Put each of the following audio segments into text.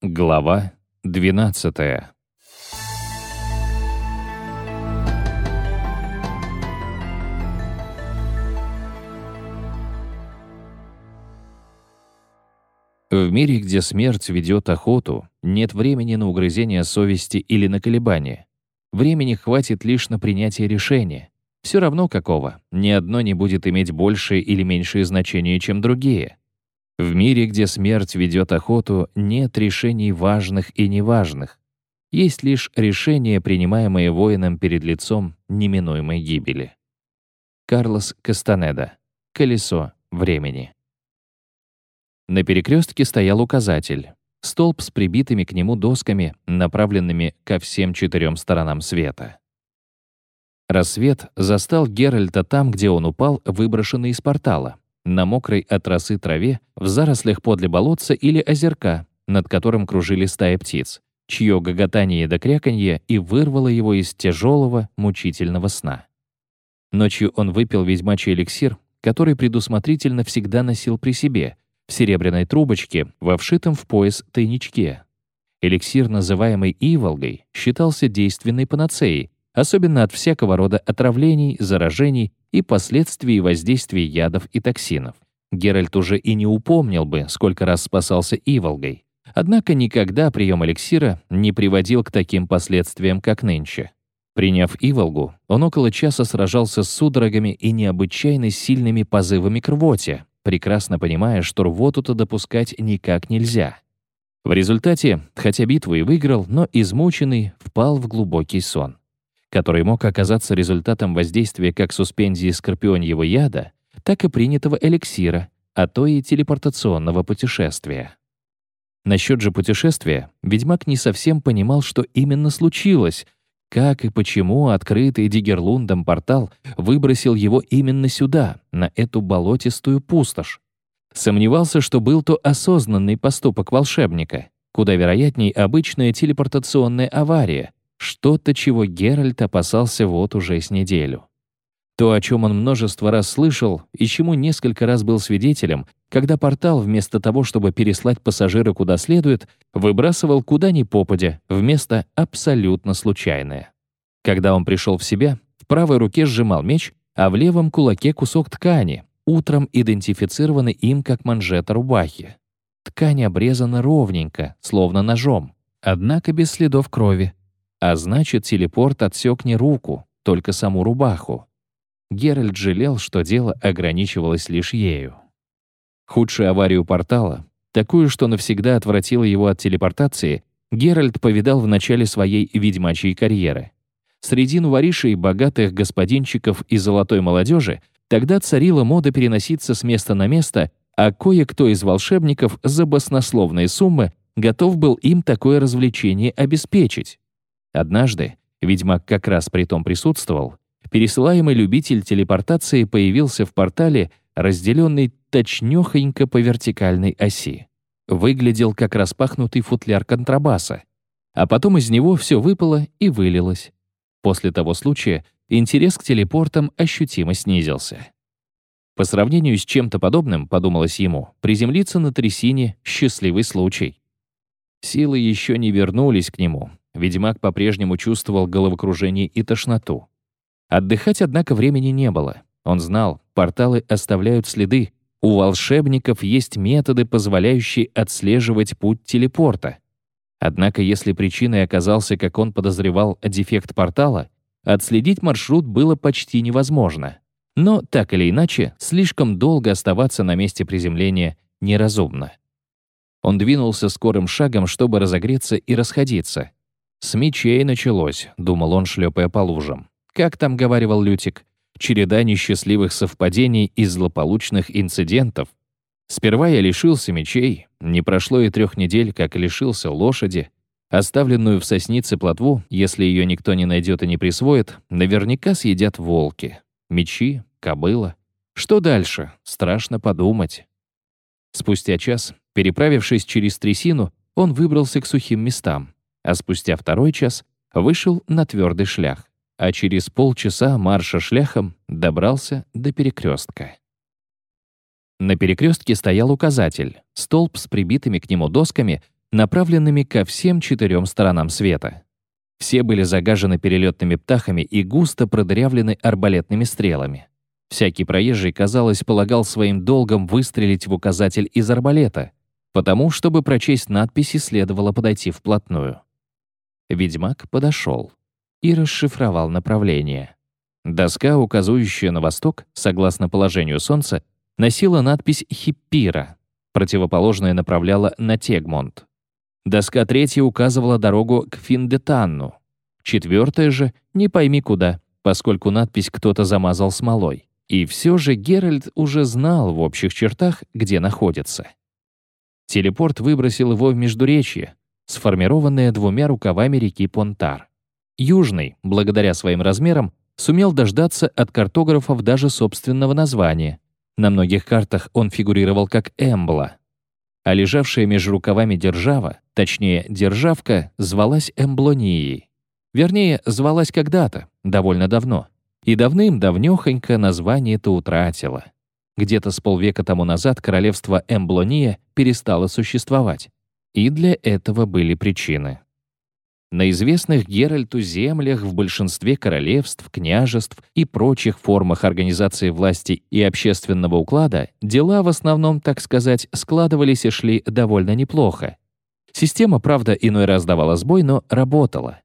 Глава 12 В мире, где смерть ведет охоту, нет времени на угрызение совести или на колебания. Времени хватит лишь на принятие решения. Все равно какого, ни одно не будет иметь большее или меньшее значение, чем другие. В мире, где смерть ведет охоту, нет решений важных и неважных. Есть лишь решения, принимаемые воином перед лицом неминуемой гибели. Карлос Кастанеда. Колесо времени. На перекрестке стоял указатель. Столб с прибитыми к нему досками, направленными ко всем четырем сторонам света. Рассвет застал Геральта там, где он упал, выброшенный из портала, на мокрой от росы траве, в зарослях подле болотца или озерка, над которым кружили стаи птиц, чье гоготание до кряканье и вырвало его из тяжелого, мучительного сна. Ночью он выпил ведьмачий эликсир, который предусмотрительно всегда носил при себе — в серебряной трубочке, во вшитом в пояс тайничке. Эликсир, называемый Иволгой, считался действенной панацеей, особенно от всякого рода отравлений, заражений и последствий воздействия ядов и токсинов. Геральт уже и не упомнил бы, сколько раз спасался Иволгой. Однако никогда прием эликсира не приводил к таким последствиям, как нынче. Приняв Иволгу, он около часа сражался с судорогами и необычайно сильными позывами к рвоте, прекрасно понимая, что рвоту-то допускать никак нельзя. В результате, хотя битву и выиграл, но измученный впал в глубокий сон, который мог оказаться результатом воздействия как суспензии скорпионьего яда, так и принятого эликсира, а то и телепортационного путешествия. Насчет же путешествия ведьмак не совсем понимал, что именно случилось, как и почему открытый Дигерлундом портал выбросил его именно сюда, на эту болотистую пустошь? Сомневался, что был то осознанный поступок волшебника, куда вероятней обычная телепортационная авария, что-то, чего Геральт опасался вот уже с неделю. То, о чем он множество раз слышал и чему несколько раз был свидетелем, когда портал вместо того, чтобы переслать пассажира куда следует, выбрасывал куда ни попадя, вместо абсолютно случайное. Когда он пришел в себя, в правой руке сжимал меч, а в левом кулаке кусок ткани, утром идентифицированный им как манжета рубахи. Ткань обрезана ровненько, словно ножом, однако без следов крови. А значит, телепорт отсек не руку, только саму рубаху. Геральт жалел, что дело ограничивалось лишь ею. Худшую аварию портала, такую, что навсегда отвратила его от телепортации, Геральт повидал в начале своей ведьмачьей карьеры. Среди нуворишей богатых господинчиков и золотой молодежи тогда царила мода переноситься с места на место, а кое-кто из волшебников за баснословные суммы готов был им такое развлечение обеспечить. Однажды, ведьмак как раз при том присутствовал, пересылаемый любитель телепортации появился в портале, разделенный точнёхонько по вертикальной оси. Выглядел как распахнутый футляр контрабаса. А потом из него все выпало и вылилось. После того случая интерес к телепортам ощутимо снизился. По сравнению с чем-то подобным, подумалось ему, приземлиться на трясине — счастливый случай. Силы еще не вернулись к нему. Ведьмак по-прежнему чувствовал головокружение и тошноту. Отдыхать, однако, времени не было. Он знал, порталы оставляют следы. У волшебников есть методы, позволяющие отслеживать путь телепорта. Однако, если причиной оказался, как он подозревал, дефект портала, отследить маршрут было почти невозможно. Но, так или иначе, слишком долго оставаться на месте приземления неразумно. Он двинулся скорым шагом, чтобы разогреться и расходиться. «С мечей началось», — думал он, шлепая по лужам. Как там говаривал Лютик, череда несчастливых совпадений и злополучных инцидентов. Сперва я лишился мечей, не прошло и трех недель, как лишился лошади. Оставленную в соснице плотву, если ее никто не найдет и не присвоит, наверняка съедят волки. Мечи, кобыла. Что дальше? Страшно подумать. Спустя час, переправившись через трясину, он выбрался к сухим местам, а спустя второй час вышел на твердый шлях а через полчаса марша шляхом добрался до перекрестка. На перекрестке стоял указатель, столб с прибитыми к нему досками, направленными ко всем четырем сторонам света. Все были загажены перелетными птахами и густо продырявлены арбалетными стрелами. Всякий проезжий, казалось, полагал своим долгом выстрелить в указатель из арбалета, потому, чтобы прочесть надписи, следовало подойти вплотную. Ведьмак подошел и расшифровал направление. Доска, указывающая на восток, согласно положению Солнца, носила надпись «Хиппира», противоположная направляла на Тегмонт. Доска третья указывала дорогу к Финдетанну. Четвертая же — не пойми куда, поскольку надпись кто-то замазал смолой. И все же Геральт уже знал в общих чертах, где находится. Телепорт выбросил его в Междуречье, сформированное двумя рукавами реки Понтар. Южный, благодаря своим размерам, сумел дождаться от картографов даже собственного названия. На многих картах он фигурировал как Эмбла. А лежавшая между рукавами держава, точнее, державка, звалась Эмблонией. Вернее, звалась когда-то, довольно давно. И давным-давнёхонько название-то утратила. Где-то с полвека тому назад королевство Эмблония перестало существовать. И для этого были причины. На известных Геральту землях в большинстве королевств, княжеств и прочих формах организации власти и общественного уклада дела в основном, так сказать, складывались и шли довольно неплохо. Система, правда, иной раз давала сбой, но работала.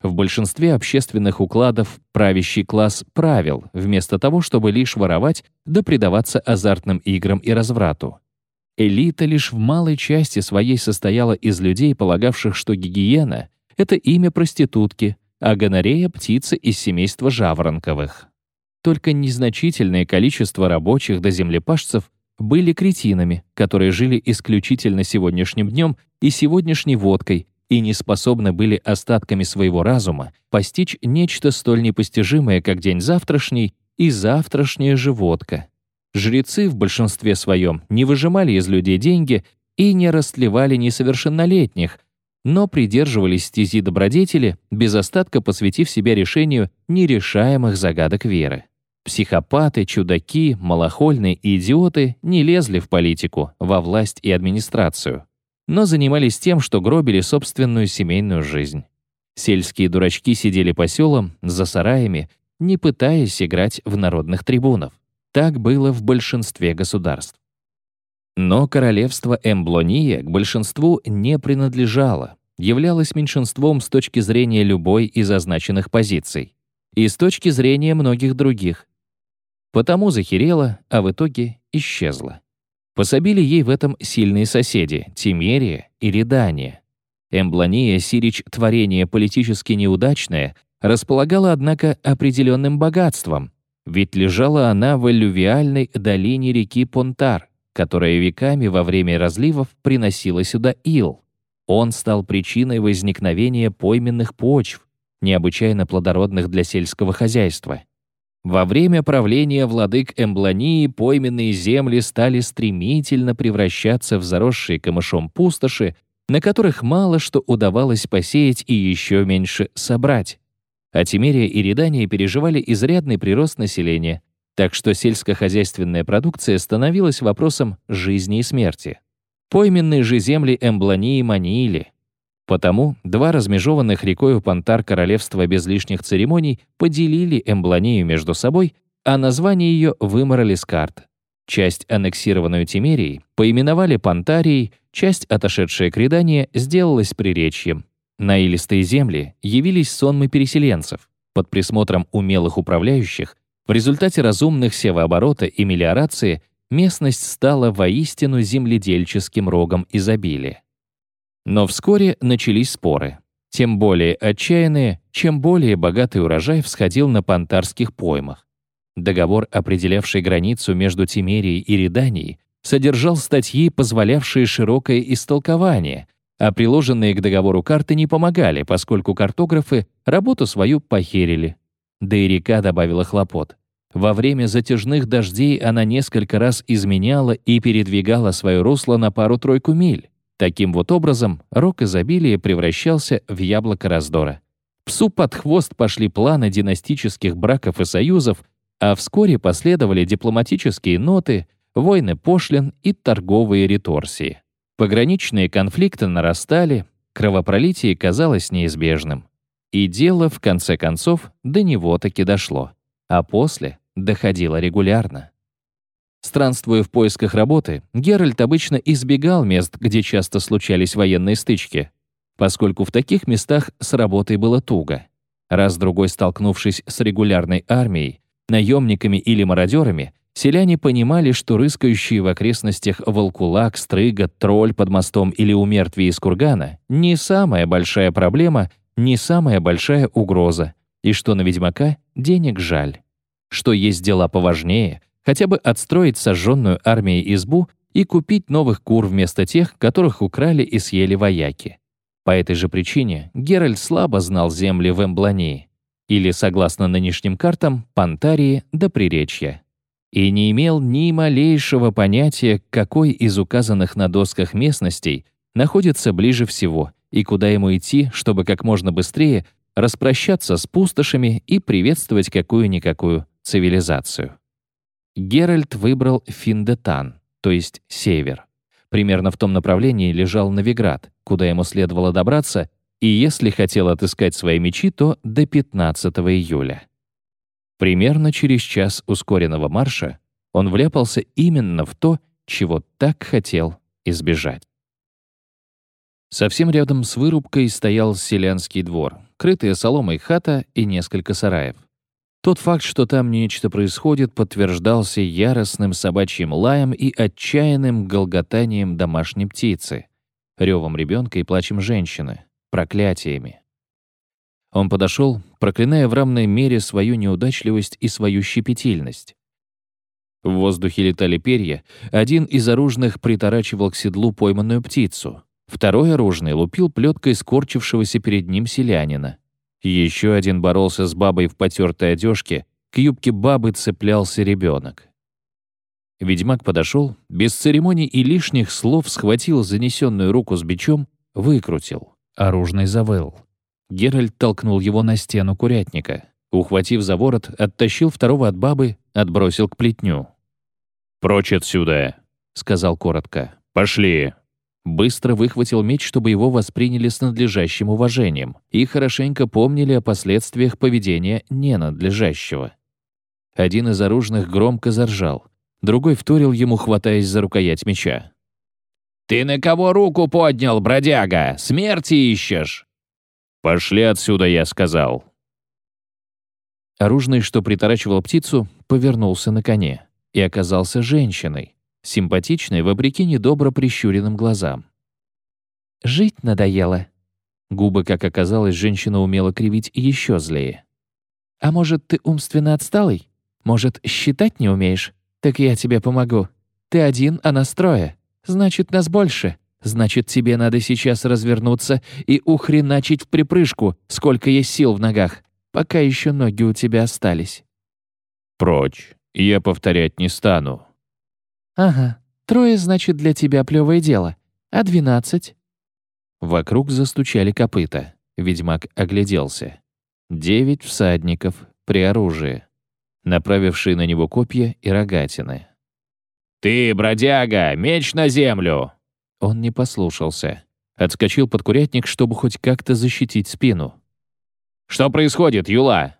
В большинстве общественных укладов правящий класс правил, вместо того, чтобы лишь воровать да предаваться азартным играм и разврату. Элита лишь в малой части своей состояла из людей, полагавших, что гигиена — это имя проститутки, а гонорея — птица из семейства жаворонковых. Только незначительное количество рабочих до землепашцев были кретинами, которые жили исключительно сегодняшним днем и сегодняшней водкой, и не способны были остатками своего разума постичь нечто столь непостижимое, как день завтрашний и завтрашняя же водка. Жрецы в большинстве своем не выжимали из людей деньги и не растлевали несовершеннолетних, но придерживались стези добродетели, без остатка посвятив себя решению нерешаемых загадок веры. Психопаты, чудаки, малохольные и идиоты не лезли в политику, во власть и администрацию, но занимались тем, что гробили собственную семейную жизнь. Сельские дурачки сидели по селам, за сараями, не пытаясь играть в народных трибунов. Так было в большинстве государств. Но королевство Эмблония к большинству не принадлежало, являлось меньшинством с точки зрения любой из означенных позиций и с точки зрения многих других. Потому захерела, а в итоге исчезла. Пособили ей в этом сильные соседи — Тимерия и Редания. Эмблония, Сирич творение политически неудачное, располагала, однако, определенным богатством, ведь лежала она в аллювиальной долине реки Понтар, которая веками во время разливов приносила сюда ил. Он стал причиной возникновения пойменных почв, необычайно плодородных для сельского хозяйства. Во время правления владык Эмблонии пойменные земли стали стремительно превращаться в заросшие камышом пустоши, на которых мало что удавалось посеять и еще меньше собрать а Тимерия и Редания переживали изрядный прирост населения, так что сельскохозяйственная продукция становилась вопросом жизни и смерти. Пойменные же земли Эмблонии манили. Потому два размежованных рекою Пантар королевства без лишних церемоний поделили Эмблонию между собой, а название ее выморали с карт. Часть, аннексированную Тимерией, поименовали Пантарией, часть, отошедшая к Редания, сделалась приречьем, на илистые земли явились сонмы переселенцев. Под присмотром умелых управляющих в результате разумных севооборота и мелиорации местность стала воистину земледельческим рогом изобилия. Но вскоре начались споры. Тем более отчаянные, чем более богатый урожай всходил на понтарских поймах. Договор, определявший границу между Тимерией и Реданией, содержал статьи, позволявшие широкое истолкование — а приложенные к договору карты не помогали, поскольку картографы работу свою похерили. Да и река добавила хлопот. Во время затяжных дождей она несколько раз изменяла и передвигала свое русло на пару-тройку миль. Таким вот образом, рок изобилия превращался в яблоко раздора. Псу под хвост пошли планы династических браков и союзов, а вскоре последовали дипломатические ноты, войны пошлин и торговые реторсии. Пограничные конфликты нарастали, кровопролитие казалось неизбежным. И дело, в конце концов, до него таки дошло. А после доходило регулярно. Странствуя в поисках работы, Геральт обычно избегал мест, где часто случались военные стычки, поскольку в таких местах с работой было туго. Раз-другой столкнувшись с регулярной армией, наемниками или мародерами, селяне понимали, что рыскающие в окрестностях волкулак, стрыга, тролль под мостом или умертвие из кургана не самая большая проблема, не самая большая угроза, и что на ведьмака денег жаль. Что есть дела поважнее, хотя бы отстроить сожженную армией избу и купить новых кур вместо тех, которых украли и съели вояки. По этой же причине Геральт слабо знал земли в Эмблании, или, согласно нынешним картам, Пантарии до Приречья, и не имел ни малейшего понятия, какой из указанных на досках местностей находится ближе всего и куда ему идти, чтобы как можно быстрее распрощаться с пустошами и приветствовать какую-никакую цивилизацию. Геральт выбрал Финдетан, то есть север. Примерно в том направлении лежал Новиград, куда ему следовало добраться, и если хотел отыскать свои мечи, то до 15 июля. Примерно через час ускоренного марша он вляпался именно в то, чего так хотел избежать. Совсем рядом с вырубкой стоял селянский двор, крытая соломой хата и несколько сараев. Тот факт, что там нечто происходит, подтверждался яростным собачьим лаем и отчаянным голготанием домашней птицы, ревом ребенка и плачем женщины, проклятиями. Он подошел, проклиная в равной мере свою неудачливость и свою щепетильность. В воздухе летали перья, один из оружных приторачивал к седлу пойманную птицу, второй оружный лупил плеткой скорчившегося перед ним селянина. Еще один боролся с бабой в потертой одежке, к юбке бабы цеплялся ребенок. Ведьмак подошел, без церемоний и лишних слов схватил занесенную руку с бичом, выкрутил. Оружный завыл. Геральт толкнул его на стену курятника. Ухватив за ворот, оттащил второго от бабы, отбросил к плетню. «Прочь отсюда!» — сказал коротко. «Пошли!» быстро выхватил меч, чтобы его восприняли с надлежащим уважением и хорошенько помнили о последствиях поведения ненадлежащего. Один из оружных громко заржал, другой вторил ему, хватаясь за рукоять меча. «Ты на кого руку поднял, бродяга? Смерти ищешь?» «Пошли отсюда», — я сказал. Оружный, что приторачивал птицу, повернулся на коне и оказался женщиной, симпатичной, вопреки недобро прищуренным глазам. «Жить надоело». Губы, как оказалось, женщина умела кривить еще злее. «А может, ты умственно отсталый? Может, считать не умеешь? Так я тебе помогу. Ты один, а нас трое. Значит, нас больше. Значит, тебе надо сейчас развернуться и ухреначить в припрыжку, сколько есть сил в ногах, пока еще ноги у тебя остались». «Прочь. Я повторять не стану», «Ага, трое, значит, для тебя плевое дело. А двенадцать?» Вокруг застучали копыта. Ведьмак огляделся. Девять всадников при оружии, направившие на него копья и рогатины. «Ты, бродяга, меч на землю!» Он не послушался. Отскочил под курятник, чтобы хоть как-то защитить спину. «Что происходит, Юла?»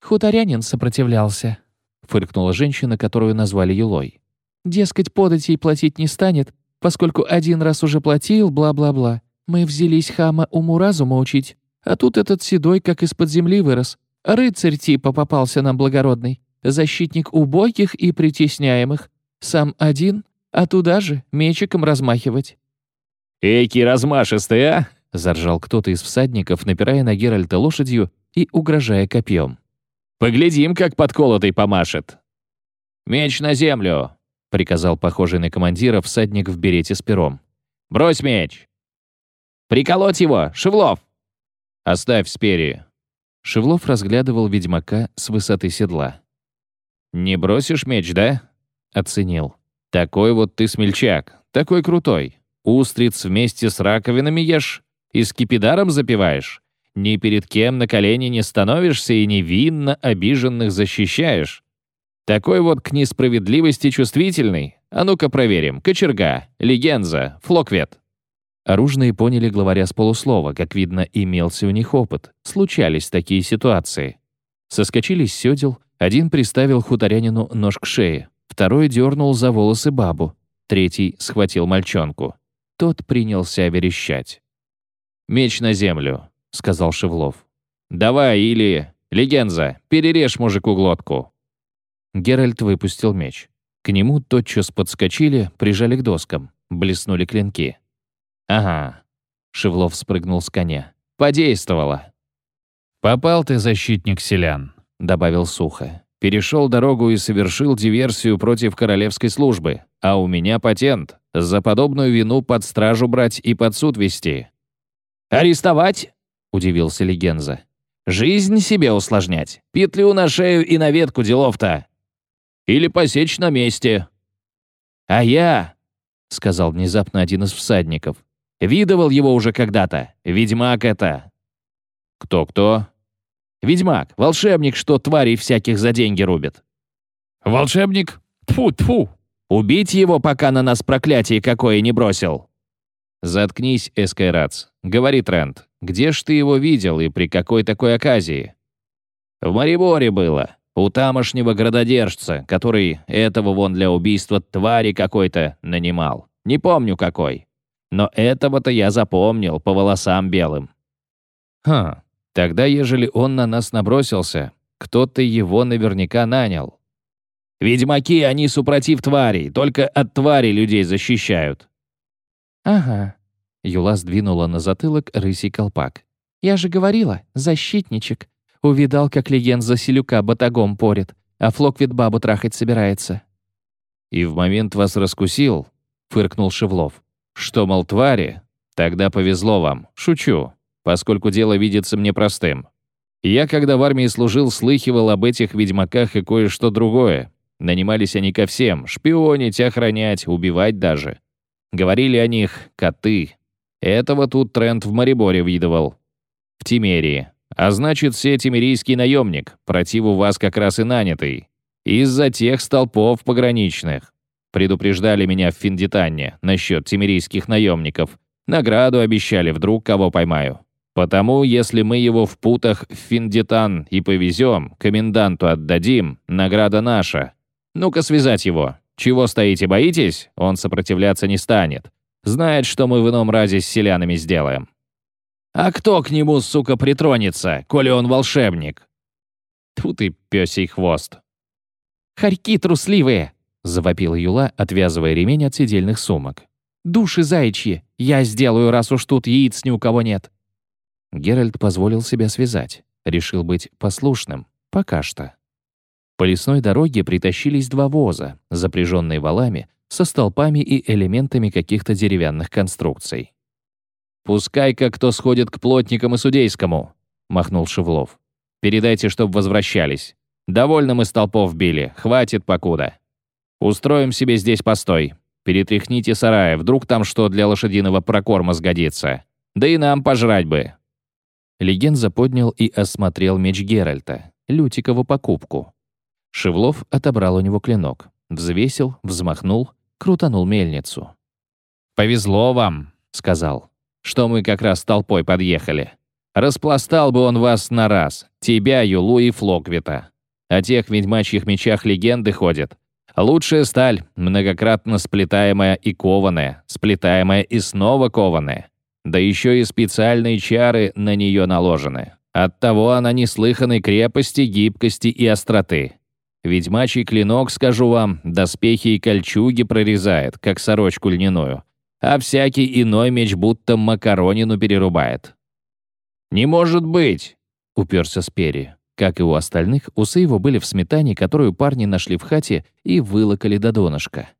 «Хуторянин сопротивлялся», — фыркнула женщина, которую назвали Юлой. Дескать, подать ей платить не станет, поскольку один раз уже платил, бла-бла-бла. Мы взялись хама уму-разума учить, а тут этот седой как из-под земли вырос. Рыцарь типа попался нам благородный, защитник убогих и притесняемых. Сам один, а туда же мечиком размахивать». «Эки размашистый, а?» — заржал кто-то из всадников, напирая на Геральта лошадью и угрожая копьем. «Поглядим, как подколотый помашет». «Меч на землю!» — приказал похожий на командира всадник в берете с пером. «Брось меч!» «Приколоть его! Шевлов!» «Оставь спереди!» Шевлов разглядывал ведьмака с высоты седла. «Не бросишь меч, да?» — оценил. «Такой вот ты смельчак, такой крутой. Устриц вместе с раковинами ешь и с кипидаром запиваешь. Ни перед кем на колени не становишься и невинно обиженных защищаешь. Такой вот к несправедливости чувствительный. А ну-ка проверим. Кочерга, легенза, флоквет. Оружные поняли главаря с полуслова, как видно, имелся у них опыт. Случались такие ситуации. Соскочили с сёдел, один приставил хуторянину нож к шее, второй дернул за волосы бабу, третий схватил мальчонку. Тот принялся верещать. «Меч на землю», — сказал Шевлов. «Давай, или... Легенза, перережь мужику глотку». Геральт выпустил меч. К нему тотчас подскочили, прижали к доскам. Блеснули клинки. «Ага». Шевлов спрыгнул с коня. «Подействовало». «Попал ты, защитник селян», — добавил сухо. «Перешел дорогу и совершил диверсию против королевской службы. А у меня патент. За подобную вину под стражу брать и под суд вести». «Арестовать?» — удивился Легенза. «Жизнь себе усложнять. Петлю на шею и на ветку делов-то. Или посечь на месте». «А я», — сказал внезапно один из всадников, «видывал его уже когда-то. Ведьмак это». «Кто-кто?» «Ведьмак, волшебник, что тварей всяких за деньги рубит». «Волшебник? Тьфу-тьфу!» Убить его, пока на нас проклятие какое не бросил!» «Заткнись, Эскайрац. Говори, Трент, где ж ты его видел и при какой такой оказии?» «В Мариборе было. У тамошнего градодержца, который этого вон для убийства твари какой-то нанимал. Не помню какой. Но этого-то я запомнил по волосам белым». «Хм, тогда, ежели он на нас набросился, кто-то его наверняка нанял. Ведьмаки, они супротив тварей, только от тварей людей защищают». «Ага», — Юла сдвинула на затылок рысий колпак. «Я же говорила, защитничек. Увидал, как легенд за селюка батагом порит, а Флоквит бабу трахать собирается». «И в момент вас раскусил?» — фыркнул Шевлов. «Что, мол, твари? Тогда повезло вам. Шучу, поскольку дело видится мне простым. Я, когда в армии служил, слыхивал об этих ведьмаках и кое-что другое. Нанимались они ко всем, шпионить, охранять, убивать даже. Говорили о них «коты». Этого тут тренд в Мариборе видывал. В Тимерии. А значит, все тимерийский наемник, против у вас как раз и нанятый. Из-за тех столпов пограничных. Предупреждали меня в Финдитанне насчет тимерийских наемников. Награду обещали, вдруг кого поймаю. Потому, если мы его в путах в Финдитан и повезем, коменданту отдадим, награда наша. Ну-ка связать его. Чего стоите, боитесь? Он сопротивляться не станет. Знает, что мы в ином разе с селянами сделаем. А кто к нему, сука, притронется, коли он волшебник? Тут и пёсий хвост. «Хорьки трусливые!» — завопила Юла, отвязывая ремень от сидельных сумок. «Души заячьи! Я сделаю, раз уж тут яиц ни у кого нет!» Геральт позволил себя связать. Решил быть послушным. Пока что. По лесной дороге притащились два воза, запряженные валами, со столпами и элементами каких-то деревянных конструкций. «Пускай-ка кто сходит к плотникам и судейскому», — махнул Шевлов. «Передайте, чтоб возвращались. Довольно мы столпов били, хватит покуда. Устроим себе здесь постой. Перетряхните сарая, вдруг там что для лошадиного прокорма сгодится. Да и нам пожрать бы». Легенза поднял и осмотрел меч Геральта, Лютикову покупку. Шевлов отобрал у него клинок, взвесил, взмахнул, крутанул мельницу. «Повезло вам», — сказал, — «что мы как раз толпой подъехали. Распластал бы он вас на раз, тебя, Юлу и Флоквита. О тех ведьмачьих мечах легенды ходят. Лучшая сталь, многократно сплетаемая и кованая, сплетаемая и снова кованая. Да еще и специальные чары на нее наложены. Оттого она неслыханной крепости, гибкости и остроты. Ведьмачий клинок, скажу вам, доспехи и кольчуги прорезает, как сорочку льняную, а всякий иной меч будто макаронину перерубает. «Не может быть!» — уперся Спери. Как и у остальных, усы его были в сметане, которую парни нашли в хате и вылокали до донышка.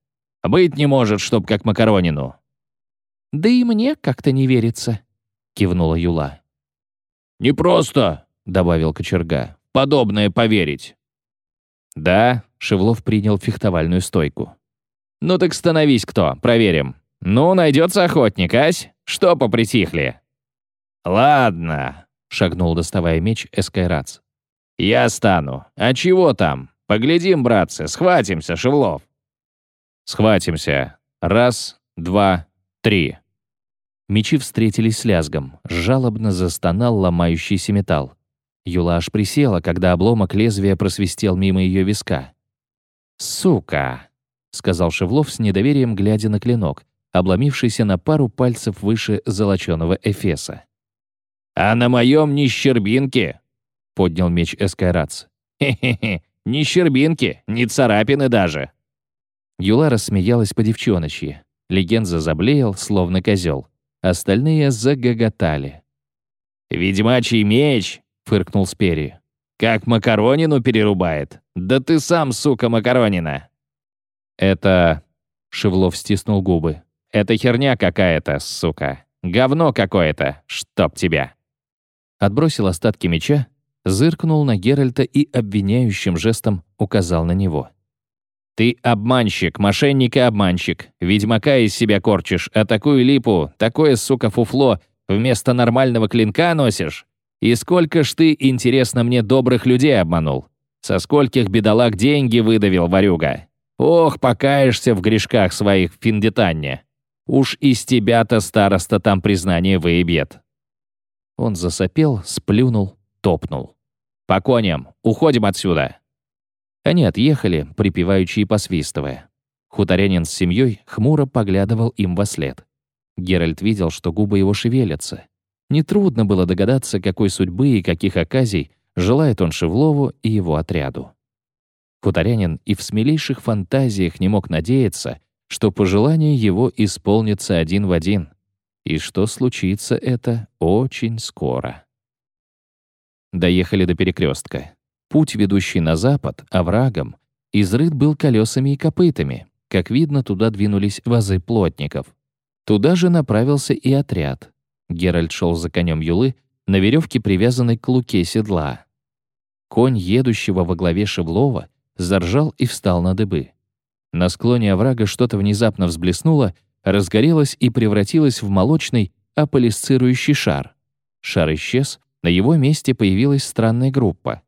«Быть не может, чтоб как макаронину!» «Да и мне как-то не верится», — кивнула Юла. «Не просто», — добавил кочерга, — «подобное поверить». «Да», — Шевлов принял фехтовальную стойку. «Ну так становись кто, проверим. Ну, найдется охотник, ась? Что попритихли?» «Ладно», — шагнул, доставая меч, Эскайрац. «Я стану. А чего там? Поглядим, братцы, схватимся, Шевлов!» «Схватимся. Раз, два, три». Мечи встретились с лязгом. Жалобно застонал ломающийся металл. Юла аж присела, когда обломок лезвия просвистел мимо ее виска. «Сука!» — сказал Шевлов с недоверием, глядя на клинок, обломившийся на пару пальцев выше золоченого эфеса. «А на моем ни щербинки!» — поднял меч Эскайрац. «Хе-хе-хе, ни щербинки, ни царапины даже!» Юла рассмеялась по девчоночьи. Легенза заблеял, словно козел. Остальные загоготали. «Ведьмачий меч!» — фыркнул Спери. «Как макаронину перерубает! Да ты сам, сука, макаронина!» «Это...» — Шевлов стиснул губы. «Это херня какая-то, сука! Говно какое-то! Чтоб тебя!» Отбросил остатки меча, зыркнул на Геральта и обвиняющим жестом указал на него. «Ты обманщик, мошенник и обманщик. Ведьмака из себя корчишь, а такую липу, такое, сука, фуфло вместо нормального клинка носишь? И сколько ж ты, интересно мне, добрых людей обманул? Со скольких бедолаг деньги выдавил, ворюга? Ох, покаешься в грешках своих Финдитанне. Уж из тебя-то староста там признание выебет». Он засопел, сплюнул, топнул. «По коням, уходим отсюда!» Они отъехали, припеваючи и посвистывая. Хуторянин с семьей хмуро поглядывал им во след. Геральт видел, что губы его шевелятся. Нетрудно было догадаться, какой судьбы и каких оказий желает он Шевлову и его отряду. Хуторянин и в смелейших фантазиях не мог надеяться, что пожелание его исполнится один в один, и что случится это очень скоро. Доехали до перекрестка. Путь, ведущий на запад, оврагом, изрыт был колесами и копытами. Как видно, туда двинулись вазы плотников. Туда же направился и отряд. Геральт шел за конем Юлы, на веревке, привязанной к луке седла. Конь, едущего во главе Шевлова, заржал и встал на дыбы. На склоне оврага что-то внезапно взблеснуло, разгорелось и превратилось в молочный, аполисцирующий шар. Шар исчез, на его месте появилась странная группа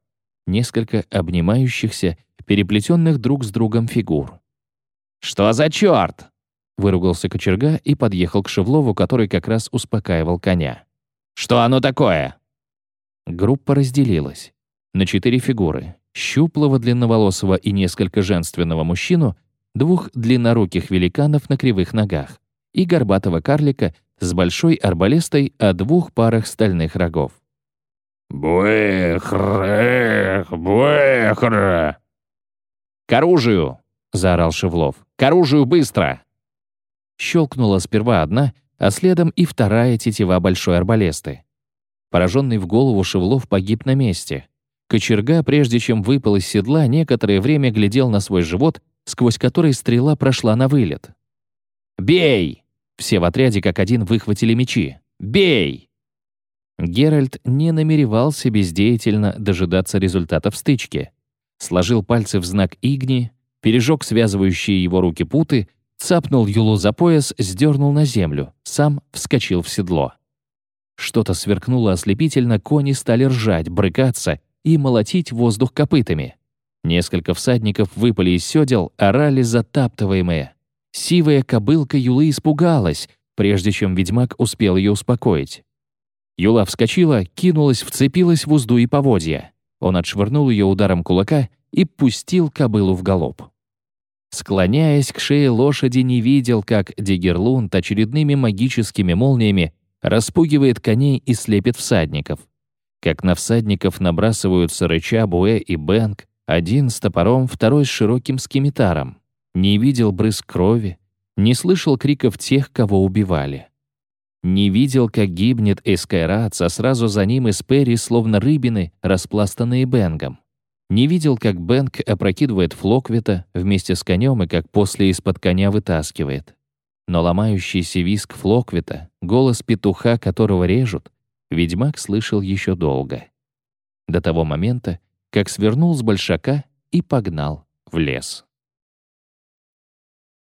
несколько обнимающихся, переплетенных друг с другом фигур. «Что за черт?» — выругался кочерга и подъехал к Шевлову, который как раз успокаивал коня. «Что оно такое?» Группа разделилась. На четыре фигуры — щуплого длинноволосого и несколько женственного мужчину, двух длинноруких великанов на кривых ногах и горбатого карлика с большой арбалестой о двух парах стальных рогов. «Буэх-эх, буэх-эх!» «К оружию!» — заорал Шевлов. «К оружию быстро!» Щелкнула сперва одна, а следом и вторая тетива большой арбалесты. Пораженный в голову Шевлов погиб на месте. Кочерга, прежде чем выпал из седла, некоторое время глядел на свой живот, сквозь который стрела прошла на вылет. «Бей!» Все в отряде как один выхватили мечи. «Бей!» Геральт не намеревался бездеятельно дожидаться результатов стычки. Сложил пальцы в знак Игни, пережег связывающие его руки путы, цапнул Юлу за пояс, сдернул на землю, сам вскочил в седло. Что-то сверкнуло ослепительно, кони стали ржать, брыкаться и молотить воздух копытами. Несколько всадников выпали из сёдел, орали затаптываемые. Сивая кобылка Юлы испугалась, прежде чем ведьмак успел ее успокоить. Юла вскочила, кинулась, вцепилась в узду и поводья. Он отшвырнул ее ударом кулака и пустил кобылу в галоп. Склоняясь к шее лошади, не видел, как Дигерлунд очередными магическими молниями распугивает коней и слепит всадников. Как на всадников набрасываются рыча, буэ и бэнк, один с топором, второй с широким скимитаром. Не видел брызг крови, не слышал криков тех, кого убивали. Не видел, как гибнет Эскайрац, а сразу за ним из словно рыбины, распластанные Бенгом. Не видел, как Бенг опрокидывает Флоквита вместе с конем и как после из-под коня вытаскивает. Но ломающийся виск Флоквита, голос петуха, которого режут, ведьмак слышал еще долго. До того момента, как свернул с большака и погнал в лес.